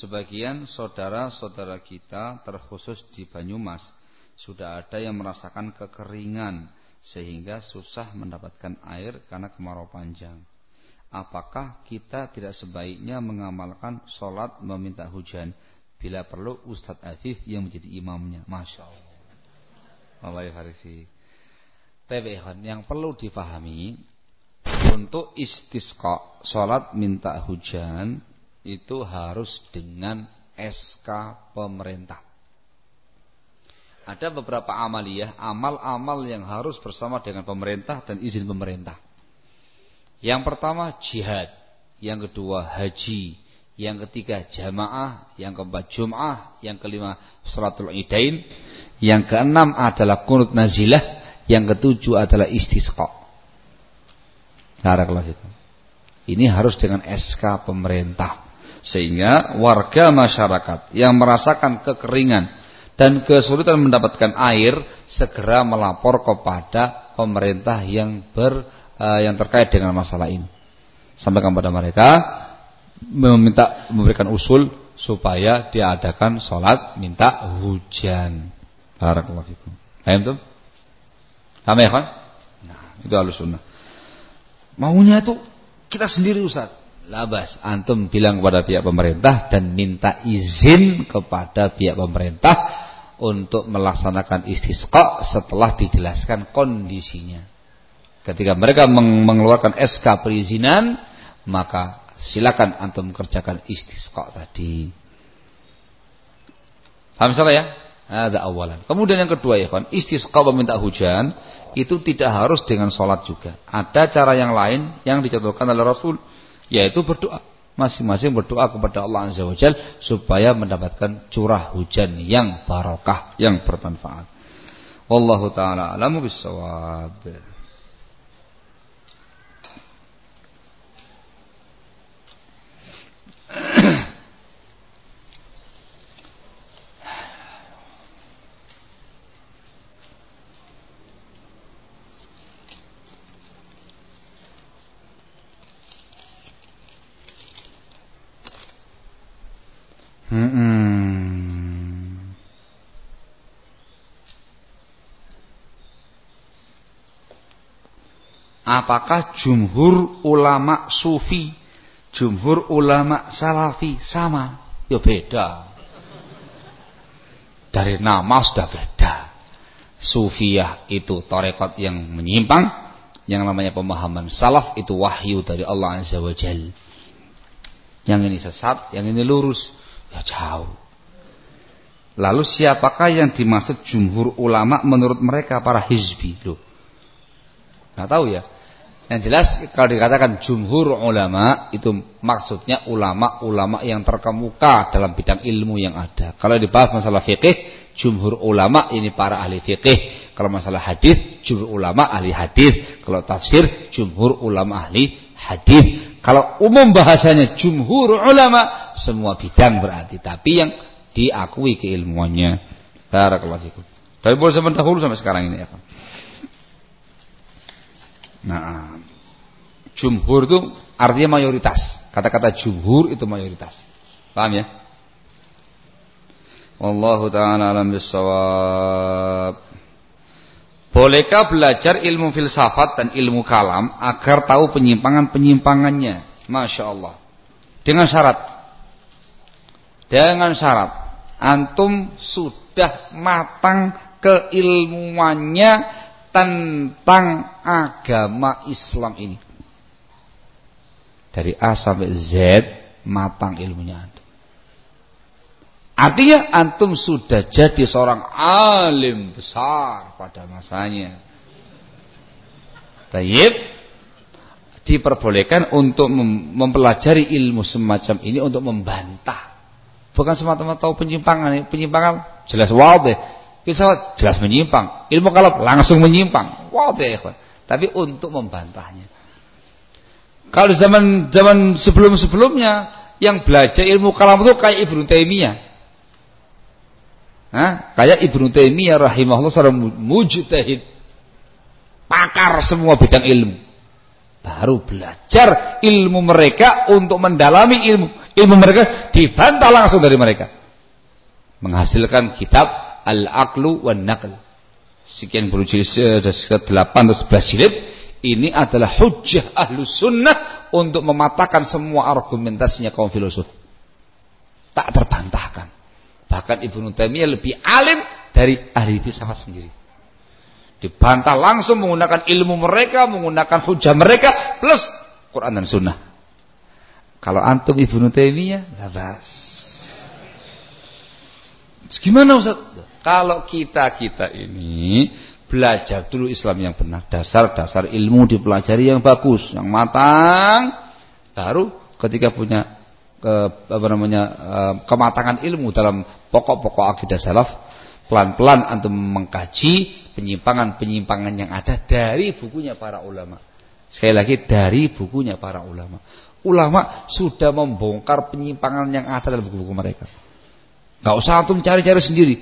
sebagian saudara-saudara kita terkhusus di Banyumas sudah ada yang merasakan kekeringan sehingga susah mendapatkan air karena kemarau panjang. Apakah kita tidak sebaiknya mengamalkan sholat meminta hujan bila perlu Ustadz Afif yang menjadi imamnya? Masya Allah. Allah yang perlu difahami untuk istisqa sholat minta hujan itu harus dengan SK pemerintah. Ada beberapa amaliyah, amal-amal yang harus bersama dengan pemerintah dan izin pemerintah. Yang pertama jihad, yang kedua haji, yang ketiga jamaah, yang keempat jum'ah, yang kelima salatul idain, yang keenam adalah kunut nazilah, yang ketujuh adalah istisqa. Ini harus dengan SK pemerintah. Sehingga warga masyarakat yang merasakan kekeringan dan kesulitan mendapatkan air segera melapor kepada pemerintah yang ber uh, yang terkait dengan masalah ini. Sampaikan kepada mereka meminta memberikan usul supaya diadakan sholat minta hujan. Barakallahu fikum. Tuh? Paham ya? Nah, itu sunnah. Maunya itu kita sendiri Ustaz. Labas, antum bilang kepada pihak pemerintah dan minta izin kepada pihak pemerintah untuk melaksanakan istisqa setelah dijelaskan kondisinya. Ketika mereka mengeluarkan SK perizinan, maka silakan antum kerjakan istisqa tadi. Paham salah ya? Ada awalan. Kemudian yang kedua ya kan, istisqa meminta hujan itu tidak harus dengan sholat juga. Ada cara yang lain yang dicontohkan oleh Rasul, yaitu berdoa masing-masing berdoa kepada Allah Azza wa Jal supaya mendapatkan curah hujan yang barokah, yang bermanfaat. Wallahu taala alamu bisawab. Apakah jumhur ulama sufi, jumhur ulama salafi sama? Ya beda. Dari nama sudah beda. Sufiyah itu tarekat yang menyimpang, yang namanya pemahaman salaf itu wahyu dari Allah Azza wa Jalla. Yang ini sesat, yang ini lurus. Ya jauh. Lalu siapakah yang dimaksud jumhur ulama menurut mereka para hizbi? Loh. Nggak tahu ya. Yang jelas kalau dikatakan jumhur ulama itu maksudnya ulama-ulama yang terkemuka dalam bidang ilmu yang ada. Kalau dibahas masalah fikih, jumhur ulama ini para ahli fikih. Kalau masalah hadis, jumhur ulama ahli hadis. Kalau tafsir, jumhur ulama ahli hadis. Kalau umum bahasanya jumhur ulama semua bidang berarti, tapi yang diakui keilmuannya. Barakallahu fikum. Dari mulai zaman dahulu sampai sekarang ini ya. Nah, jumhur itu artinya mayoritas. Kata-kata jumhur itu mayoritas. Paham ya? Wallahu taala alam bisawab. Bolehkah belajar ilmu filsafat dan ilmu kalam agar tahu penyimpangan-penyimpangannya? Masya Allah. Dengan syarat. Dengan syarat. Antum sudah matang keilmuannya tentang agama Islam ini. Dari A sampai Z matang ilmunya antum. Artinya antum sudah jadi seorang alim besar pada masanya. Tayyib diperbolehkan untuk mempelajari ilmu semacam ini untuk membantah. Bukan semata-mata tahu penyimpangan. Penyimpangan jelas wadih. Filsafat jelas menyimpang. Ilmu kalam langsung menyimpang. Wadih. Tapi untuk membantahnya. Kalau zaman zaman sebelum-sebelumnya yang belajar ilmu kalam itu kayak Ibnu Taimiyah Hah? Kayak Ibnu Taimiyah rahimahullah seorang mujtahid. Pakar semua bidang ilmu. Baru belajar ilmu mereka untuk mendalami ilmu Ilmu mereka dibantah langsung dari mereka. Menghasilkan kitab Al-Aqlu wan Naql. Sekian puluh jilid, sekitar 8 atau 11 jilid. Ini adalah hujjah ahlu sunnah untuk mematahkan semua argumentasinya kaum filosof. Tak terbantahkan. Bahkan Ibnu Taimiyah lebih alim dari ahli filsafat sendiri. Dibantah langsung menggunakan ilmu mereka, menggunakan hujah mereka plus Quran dan Sunnah. Kalau antum Ibnu Taimiyah, labas. Gimana Ustaz? Kalau kita-kita ini belajar dulu Islam yang benar, dasar-dasar ilmu dipelajari yang bagus, yang matang, baru ketika punya ke, apa namanya eh, kematangan ilmu dalam pokok-pokok akidah salaf, pelan-pelan antum mengkaji penyimpangan-penyimpangan yang ada dari bukunya para ulama. Sekali lagi dari bukunya para ulama. Ulama sudah membongkar penyimpangan yang ada dalam buku-buku mereka. Gak usah antum cari-cari sendiri.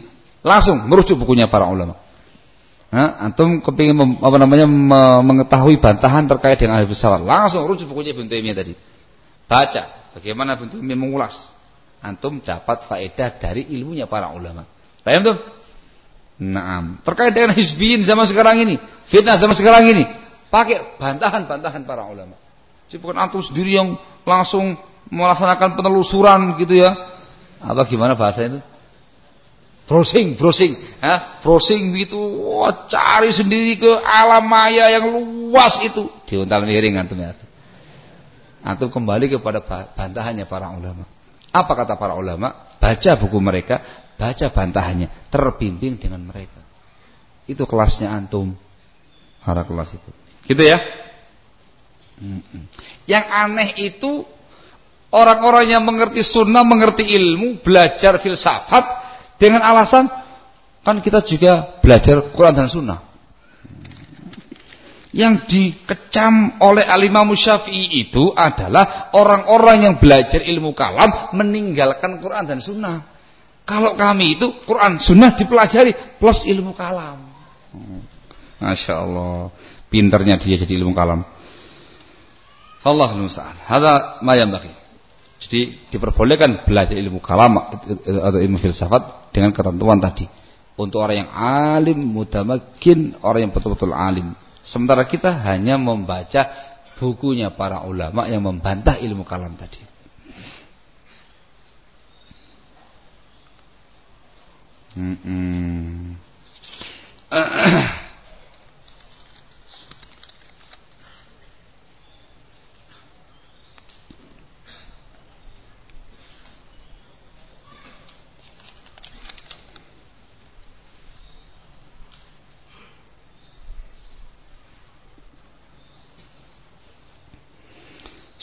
Langsung merujuk bukunya para ulama. Nah, antum kepingin apa namanya mengetahui bantahan terkait dengan ahli pesawat, langsung rujuk bukunya Ibnu Taimiyah tadi. Baca bagaimana Ibnu Taimiyah mengulas. Antum dapat faedah dari ilmunya para ulama. Paham tuh? Naam. Terkait dengan hizbiyin zaman sekarang ini, fitnah zaman sekarang ini, pakai bantahan-bantahan para ulama. Jadi bukan antum sendiri yang langsung melaksanakan penelusuran gitu ya. Apa gimana bahasa itu? browsing, browsing, ya, browsing gitu, wah, cari sendiri ke alam maya yang luas itu, diuntal miring antum ya. Antum kembali kepada bantahannya para ulama. Apa kata para ulama? Baca buku mereka, baca bantahannya, terbimbing dengan mereka. Itu kelasnya antum. Para kelas itu. Gitu ya. Yang aneh itu orang-orang yang mengerti sunnah, mengerti ilmu, belajar filsafat, dengan alasan kan kita juga belajar Quran dan Sunnah. Yang dikecam oleh Alimah Syafi'i itu adalah orang-orang yang belajar ilmu kalam meninggalkan Quran dan Sunnah. Kalau kami itu Quran Sunnah dipelajari plus ilmu kalam. Masya Allah, pinternya dia jadi ilmu kalam. Allah musta'an. Hada mayam bagi. Jadi diperbolehkan belajar ilmu kalam atau ilmu filsafat dengan ketentuan tadi. Untuk orang yang alim, mutamakin, orang yang betul-betul alim. Sementara kita hanya membaca bukunya para ulama yang membantah ilmu kalam tadi. Hmm -mm.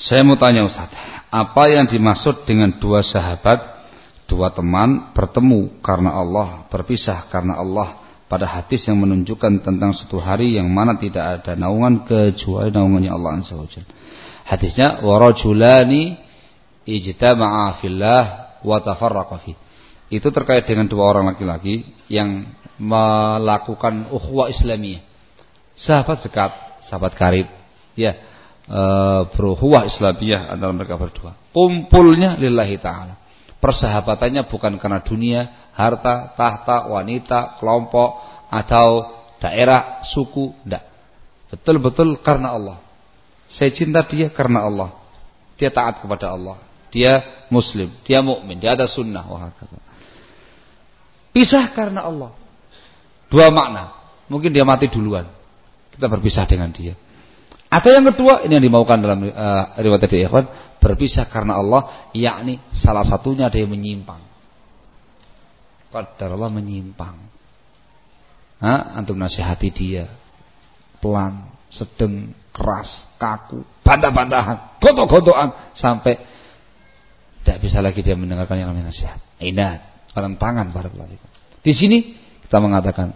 Saya mau tanya Ustaz, apa yang dimaksud dengan dua sahabat, dua teman bertemu karena Allah, berpisah karena Allah pada hadis yang menunjukkan tentang suatu hari yang mana tidak ada naungan kecuali naungannya Allah Azza Hadisnya warajulani ijtama'a fillah wa tafarraqa. Itu terkait dengan dua orang laki-laki yang melakukan ukhuwah Islamiyah. Sahabat dekat, sahabat karib, ya uh, berhuwah Islamiyah antara mereka berdua. Kumpulnya lillahi taala. Persahabatannya bukan karena dunia, harta, tahta, wanita, kelompok atau daerah, suku, tidak. Betul-betul karena Allah. Saya cinta dia karena Allah. Dia taat kepada Allah. Dia muslim, dia mukmin, dia ada sunnah. Wah, kata. Pisah karena Allah. Dua makna. Mungkin dia mati duluan. Kita berpisah dengan dia. Atau yang kedua, ini yang dimaukan dalam uh, riwayat tadi ikhwan, berpisah karena Allah, yakni salah satunya ada yang menyimpang. Qadar Allah menyimpang. Ha? Antum nasihati dia. Pelan, sedang, keras, kaku, bantah-bantahan, gotok-gotokan sampai tidak bisa lagi dia mendengarkan yang namanya nasihat. Inat, penentangan para pelaku. Di sini kita mengatakan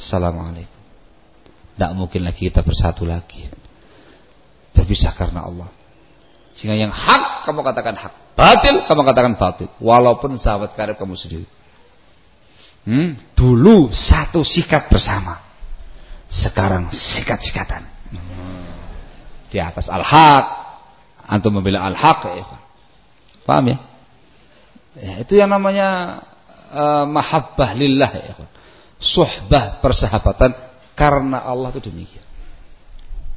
Assalamualaikum. Tidak mungkin lagi kita bersatu lagi berpisah karena Allah. Sehingga yang hak kamu katakan hak, batil kamu katakan batil, walaupun sahabat karib kamu sendiri. Hmm, dulu satu sikat bersama, sekarang sikat-sikatan. Hmm. Di atas al-haq, antum membela al-haq ya. Paham ya? ya itu yang namanya uh, mahabbah lillah ya. Suhbah persahabatan karena Allah itu demikian.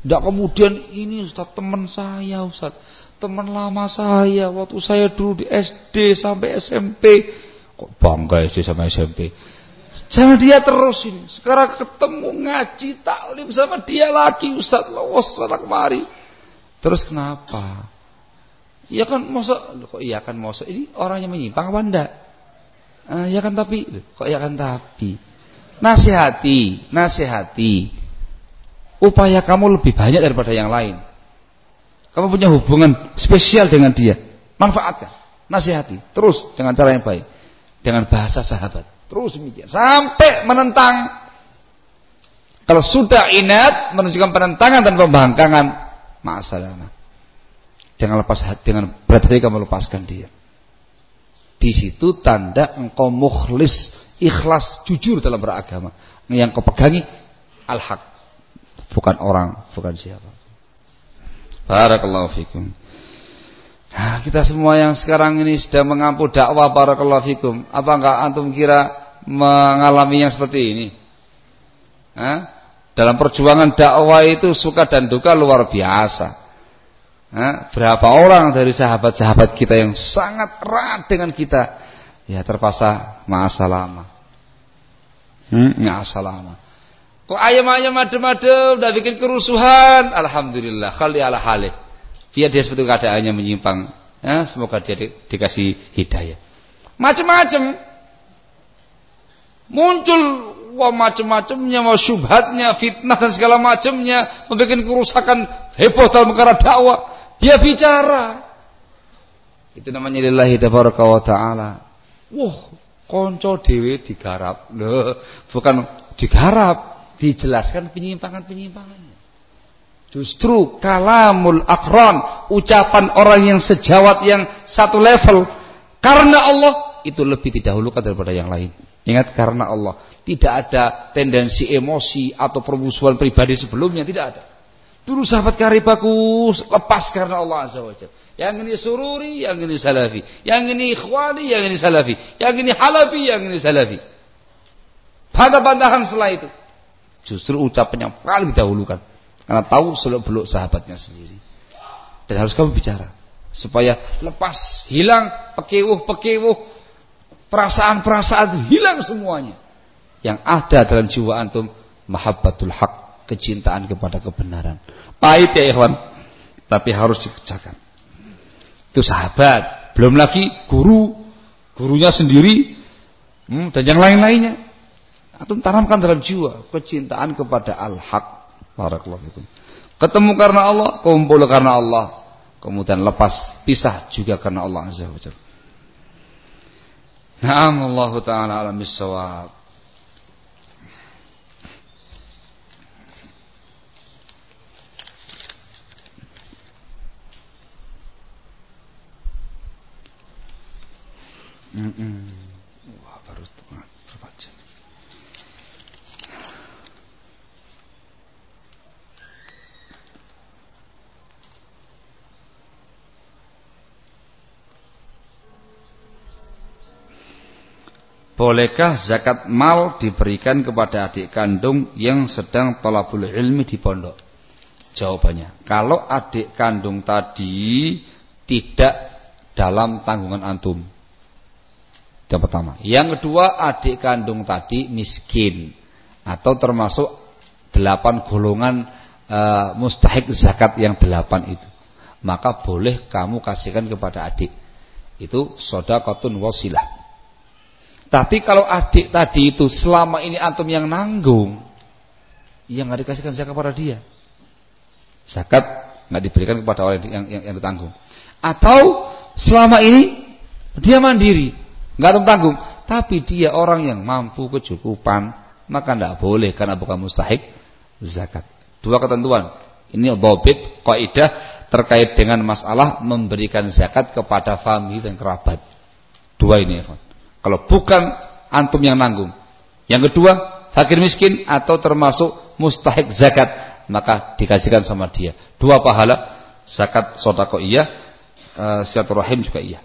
Tidak kemudian ini Ustaz teman saya Ustaz. Teman lama saya waktu saya dulu di SD sampai SMP. Kok bangga SD sampai SMP. Jangan dia terus ini. Sekarang ketemu ngaji taklim sama dia lagi Ustaz. Lawas sana kemari. Terus kenapa? Ya kan masa kok iya kan masa ini orangnya menyimpang apa enggak? Uh, ya kan tapi kok ya kan tapi nasihati, nasihati upaya kamu lebih banyak daripada yang lain. Kamu punya hubungan spesial dengan dia. Manfaatkan, nasihati, terus dengan cara yang baik. Dengan bahasa sahabat. Terus demikian. Sampai menentang. Kalau sudah inat menunjukkan penentangan dan pembangkangan, masalah. Dengan lepas hati, dengan berat hati kamu lepaskan dia. Di situ tanda engkau mukhlis, ikhlas, jujur dalam beragama. Yang kau pegangi al-haq bukan orang, bukan siapa. Barakallahu fikum. Nah, kita semua yang sekarang ini sedang mengampu dakwah barakallahu fikum. Apa enggak antum kira mengalami yang seperti ini? Hah? Dalam perjuangan dakwah itu suka dan duka luar biasa. Hah? Berapa orang dari sahabat-sahabat kita yang sangat erat dengan kita, ya terpaksa masa lama. Hmm, masa lama. Kok ayam-ayam adem-adem udah bikin kerusuhan, alhamdulillah kali ala halih. Biar dia seperti keadaannya menyimpang. Ya, semoga dia di, dikasih hidayah. Macam-macam. Muncul wah macam-macamnya, mau syubhatnya, fitnah dan segala macamnya, membuat kerusakan heboh dalam perkara dakwah. Dia bicara. Itu namanya lillahi tabaraka wa taala. Wah, konco dewe digarap. Loh, bukan digarap, dijelaskan penyimpangan-penyimpangannya. Justru kalamul akron, ucapan orang yang sejawat yang satu level karena Allah itu lebih didahulukan daripada yang lain. Ingat karena Allah, tidak ada tendensi emosi atau permusuhan pribadi sebelumnya, tidak ada. Dulu sahabat karib bagus, lepas karena Allah Azza wa Yang ini sururi, yang ini salafi. Yang ini ikhwani, yang ini salafi. Yang ini halafi, yang ini salafi. Bantah-bantahan setelah itu justru ucapan yang paling didahulukan. Karena tahu seluk beluk sahabatnya sendiri. Dan harus kamu bicara. Supaya lepas hilang pekewuh pekewuh perasaan-perasaan hilang semuanya. Yang ada dalam jiwa antum mahabbatul hak kecintaan kepada kebenaran. Pahit ya ikhwan. Tapi harus dikerjakan. Itu sahabat. Belum lagi guru. Gurunya sendiri. Hmm, dan yang lain-lainnya atau tanamkan dalam jiwa kecintaan kepada al-haq. Barakallahu Ketemu karena Allah, kumpul karena Allah. Kemudian lepas, pisah juga karena Allah Azza wa Jalla. Naam Allah taala alam bisawab. Mm -mm. Bolehkah zakat mal diberikan kepada adik kandung yang sedang tolabul ilmi di pondok? Jawabannya, kalau adik kandung tadi tidak dalam tanggungan antum. Yang pertama. Yang kedua, adik kandung tadi miskin atau termasuk delapan golongan e, mustahik zakat yang delapan itu. Maka boleh kamu kasihkan kepada adik. Itu sodakotun wasilah tapi kalau adik tadi itu selama ini antum yang nanggung, yang nggak dikasihkan zakat kepada dia. Zakat nggak diberikan kepada orang yang, yang, yang ditanggung. Atau selama ini dia mandiri, nggak antum tanggung, tapi dia orang yang mampu kecukupan, maka tidak boleh karena bukan mustahik zakat. Dua ketentuan. Ini dobit kaidah terkait dengan masalah memberikan zakat kepada famili dan kerabat. Dua ini, ya, kalau bukan antum yang nanggung. Yang kedua, fakir miskin atau termasuk mustahik zakat, maka dikasihkan sama dia. Dua pahala, zakat sodako iya, uh, silaturahim juga iya.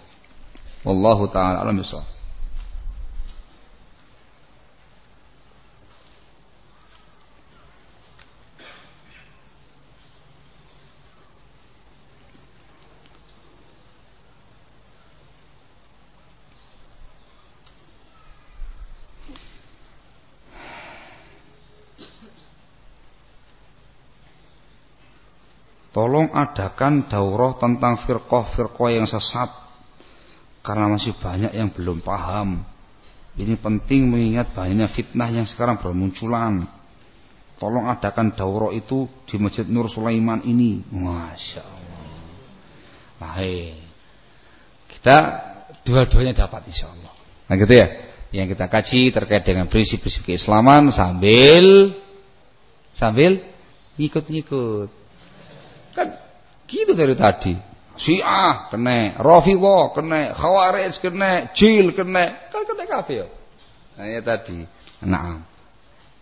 Wallahu taala alam bisawab. Tolong adakan daurah tentang firqah-firqah yang sesat karena masih banyak yang belum paham. Ini penting mengingat banyaknya fitnah yang sekarang bermunculan. Tolong adakan daurah itu di Masjid Nur Sulaiman ini. Masya Allah. Nah, kita dua-duanya dapat insya Allah. Nah gitu ya. Yang kita kaji terkait dengan prinsip-prinsip keislaman sambil sambil ngikut-ngikut. Kan gitu dari tadi. Syiah kena, Rafidhah kena, Khawarij kena, Jil kena, kan kena kafir. Nah ya tadi. Nah.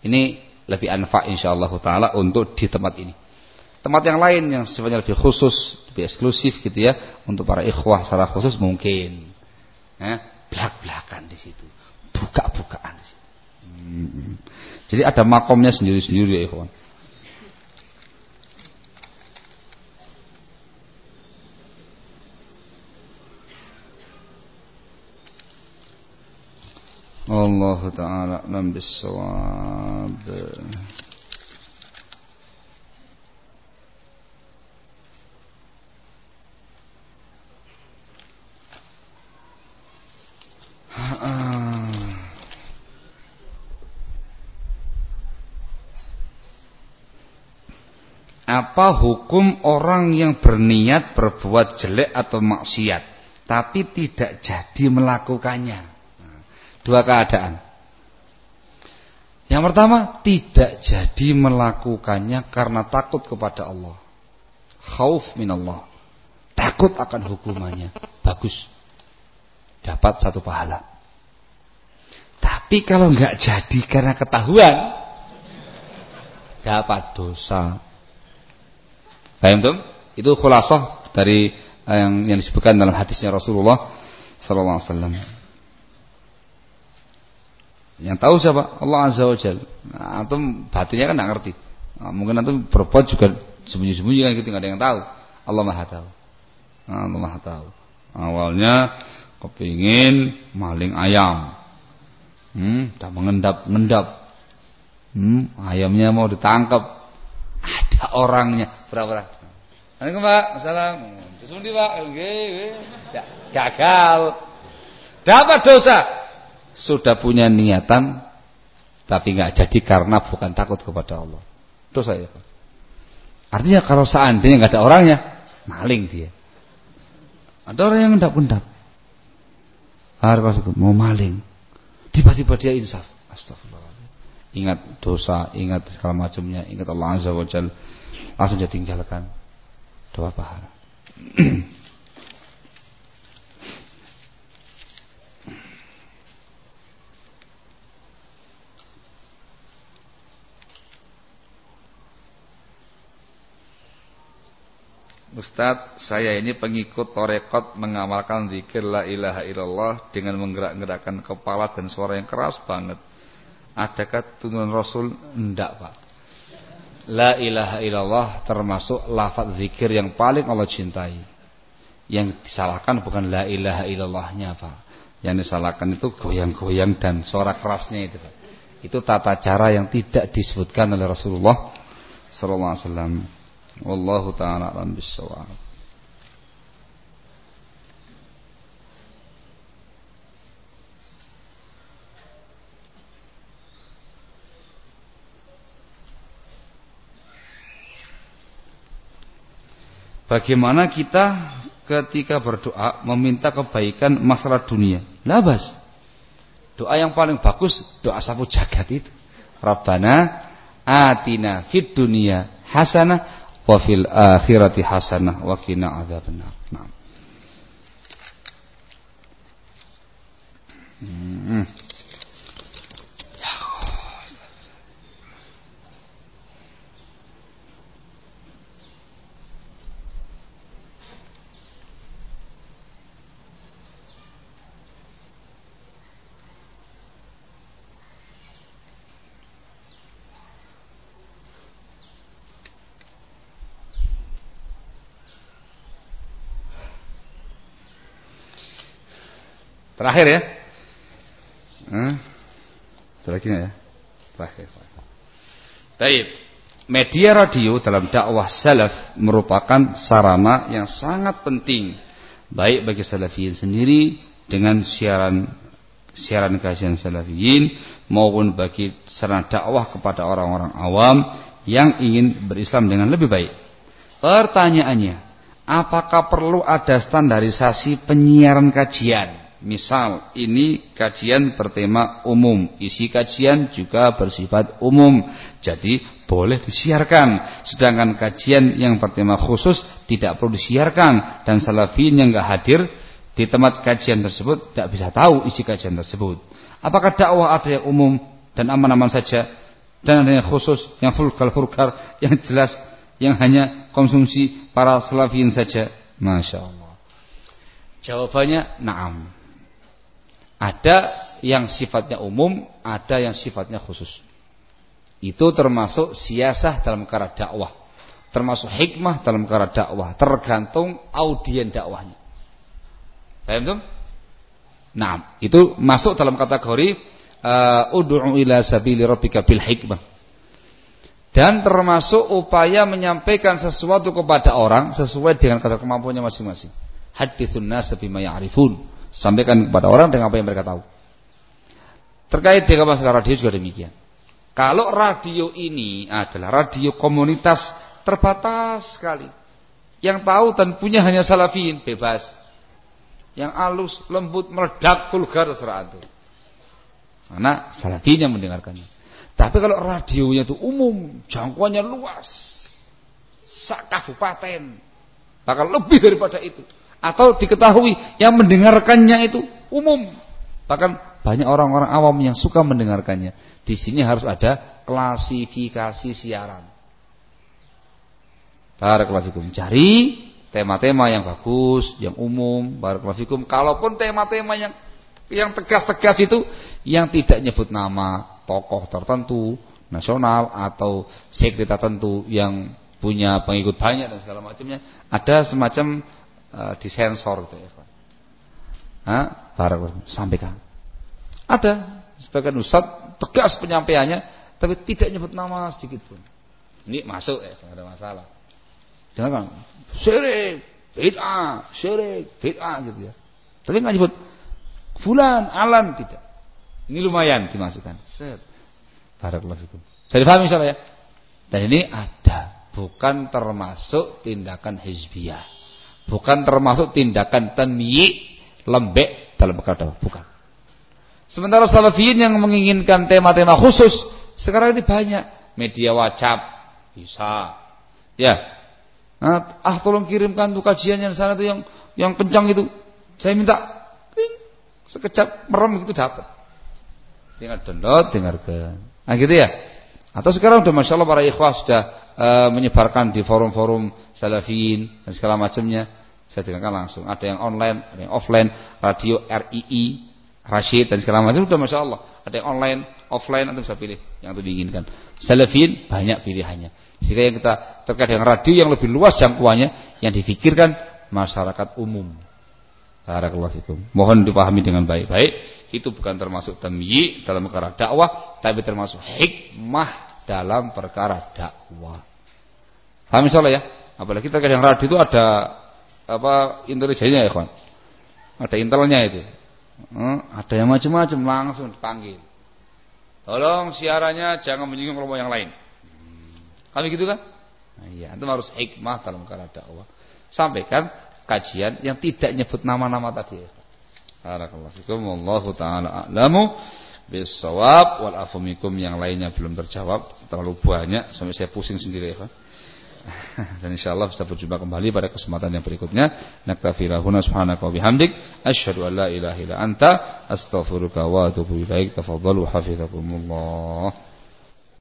Ini lebih anfa insyaallah taala untuk di tempat ini. Tempat yang lain yang sifatnya lebih khusus, lebih eksklusif gitu ya, untuk para ikhwah secara khusus mungkin. Ya, belak-belakan di situ. Buka-bukaan di situ. Hmm. Jadi ada makomnya sendiri-sendiri ya ikhwan. والله تعالى أعلم بالصواب Apa hukum orang yang berniat berbuat jelek atau maksiat tapi tidak jadi melakukannya? Dua keadaan. Yang pertama, tidak jadi melakukannya karena takut kepada Allah. Khauf minallah. Takut akan hukumannya. Bagus. Dapat satu pahala. Tapi kalau nggak jadi karena ketahuan, dapat dosa. Paham tuh? Itu khulasah dari eh, yang yang disebutkan dalam hadisnya Rasulullah sallallahu alaihi wasallam. Yang tahu siapa? Allah Azza wa Jal. Nah, antum batinnya kan tidak ngerti. Nah, mungkin antum berbuat juga sembunyi-sembunyi kan gitu nggak ada yang tahu. Allah Maha tahu. Nah, Allah Maha tahu. Awalnya kepingin maling ayam. Hmm, udah mengendap-ngendap. Hmm, ayamnya mau ditangkap. Ada orangnya. Berapa? Assalamualaikum Pak. Assalam. Terus Pak. Gagal. Dapat dosa sudah punya niatan tapi nggak jadi karena bukan takut kepada Allah. Dosa ya. Artinya kalau seandainya nggak ada orangnya, maling dia. Ada orang yang endap-endap. Harus mau maling. Tiba-tiba dia insaf. Astagfirullahaladzim. Ingat dosa, ingat segala macamnya, ingat Allah Azza wa Jal. Langsung dia tinggalkan. Doa pahala. Ustadz, saya ini pengikut torekot mengamalkan zikir la ilaha illallah dengan menggerak-gerakkan kepala dan suara yang keras banget. Adakah turunan Rasul? Enggak, Pak. La ilaha illallah termasuk lafaz zikir yang paling Allah cintai. Yang disalahkan bukan la ilaha illallahnya, Pak. Yang disalahkan itu goyang-goyang dan suara kerasnya itu, Pak. Itu tata cara yang tidak disebutkan oleh Rasulullah sallallahu alaihi wasallam. Wallahu taala alam bisawab. Bagaimana kita ketika berdoa meminta kebaikan masalah dunia? Labas. Doa yang paling bagus doa sapu jagat itu. Rabbana atina fid dunya hasanah wa fil akhirati hasanah wa qina adzabannar. Nah. Hmm. Terakhir ya. Hmm? lagi ya? Terakhir. Baik. Media radio dalam dakwah salaf merupakan sarana yang sangat penting baik bagi salafiyin sendiri dengan siaran siaran kajian salafiyin maupun bagi sarana dakwah kepada orang-orang awam yang ingin berislam dengan lebih baik. Pertanyaannya, apakah perlu ada standarisasi penyiaran kajian? Misal ini kajian bertema umum, isi kajian juga bersifat umum. Jadi boleh disiarkan. Sedangkan kajian yang bertema khusus tidak perlu disiarkan dan salafin yang enggak hadir di tempat kajian tersebut tidak bisa tahu isi kajian tersebut. Apakah dakwah ada yang umum dan aman-aman saja dan ada yang khusus, yang vulgar-vulgar, yang jelas, yang hanya konsumsi para salafin saja? Masya Allah. Jawabannya, naam. Ada yang sifatnya umum, ada yang sifatnya khusus. Itu termasuk siasah dalam perkara dakwah. Termasuk hikmah dalam perkara dakwah. Tergantung audien dakwahnya. Paham tuh? Nah, itu masuk dalam kategori uh, ud'u ila sabili rabbika bil hikmah. Dan termasuk upaya menyampaikan sesuatu kepada orang sesuai dengan kadar kemampuannya masing-masing. Hadithun nas bima ya'rifun. Sampaikan kepada orang dengan apa yang mereka tahu. Terkait dengan masalah radio juga demikian. Kalau radio ini adalah radio komunitas terbatas sekali. Yang tahu dan punya hanya salafin, bebas. Yang halus, lembut, meledak, vulgar terserah itu. Karena salafin yang mendengarkannya. Tapi kalau radionya itu umum, jangkauannya luas. Sak kabupaten. Bahkan lebih daripada itu atau diketahui yang mendengarkannya itu umum. Bahkan banyak orang-orang awam yang suka mendengarkannya. Di sini harus ada klasifikasi siaran. Barakallahu Cari tema-tema yang bagus, yang umum, barakallahu Kalaupun tema-tema yang yang tegas-tegas itu yang tidak nyebut nama tokoh tertentu, nasional atau sekte tertentu yang punya pengikut banyak dan segala macamnya, ada semacam uh, disensor gitu ya. Hah? Barang sampaikan. Ada sebagian ustaz tegas penyampaiannya tapi tidak nyebut nama sedikit pun. Ini masuk ya, ada masalah. Jangan syirik, bid'ah, syirik, bid'ah gitu ya. Tapi nggak nyebut fulan, alam tidak. Ini lumayan dimasukkan. Set. Barakallahu fikum. Jadi paham insyaallah ya. Dan ini ada, bukan termasuk tindakan hizbiyah. Bukan termasuk tindakan temyi lembek dalam perkara bukan. Sementara salafiyin yang menginginkan tema-tema khusus sekarang ini banyak media WhatsApp bisa. Ya. Nah, ah tolong kirimkan tuh kajiannya di sana tuh yang yang kencang itu. Saya minta ting, sekejap merem itu dapat. Tinggal download, dengarkan. Nah gitu ya. Atau sekarang udah masya Allah para ikhwah sudah uh, menyebarkan di forum-forum salafiyin dan segala macamnya saya dengarkan langsung. Ada yang online, ada yang offline, radio RII, Rashid dan segala macam sudah masya Allah. Ada yang online, offline, anda bisa pilih yang itu diinginkan. Salafin banyak pilihannya. Sehingga yang kita terkait dengan radio yang lebih luas jangkauannya, yang difikirkan masyarakat umum. Barakallahu fikum. Mohon dipahami dengan baik-baik. Itu bukan termasuk temyi dalam perkara dakwah, tapi termasuk hikmah dalam perkara dakwah. Paham insyaallah ya? Apalagi terkait dengan radio itu ada apa intelijennya ya kawan ada intelnya itu. Hmm, ada yang macam-macam langsung dipanggil. Tolong siarannya jangan menyinggung kelompok yang lain. Kami gitu kan? Nah, iya itu harus hikmah dalam cara dakwah. Sampaikan kajian yang tidak nyebut nama-nama tadi Barakallahu fikum. Wallahu taala a'lamu bisawab wal afumikum yang lainnya belum terjawab. Terlalu banyak sampai saya pusing sendiri ya dan insyaallah bisa berjumpa kembali pada kesempatan yang berikutnya. Naktafi lahuna subhanaka wa bihamdik asyhadu an la ilaha illa anta astaghfiruka wa atubu ilaik. Tafadhalu hafizakumullah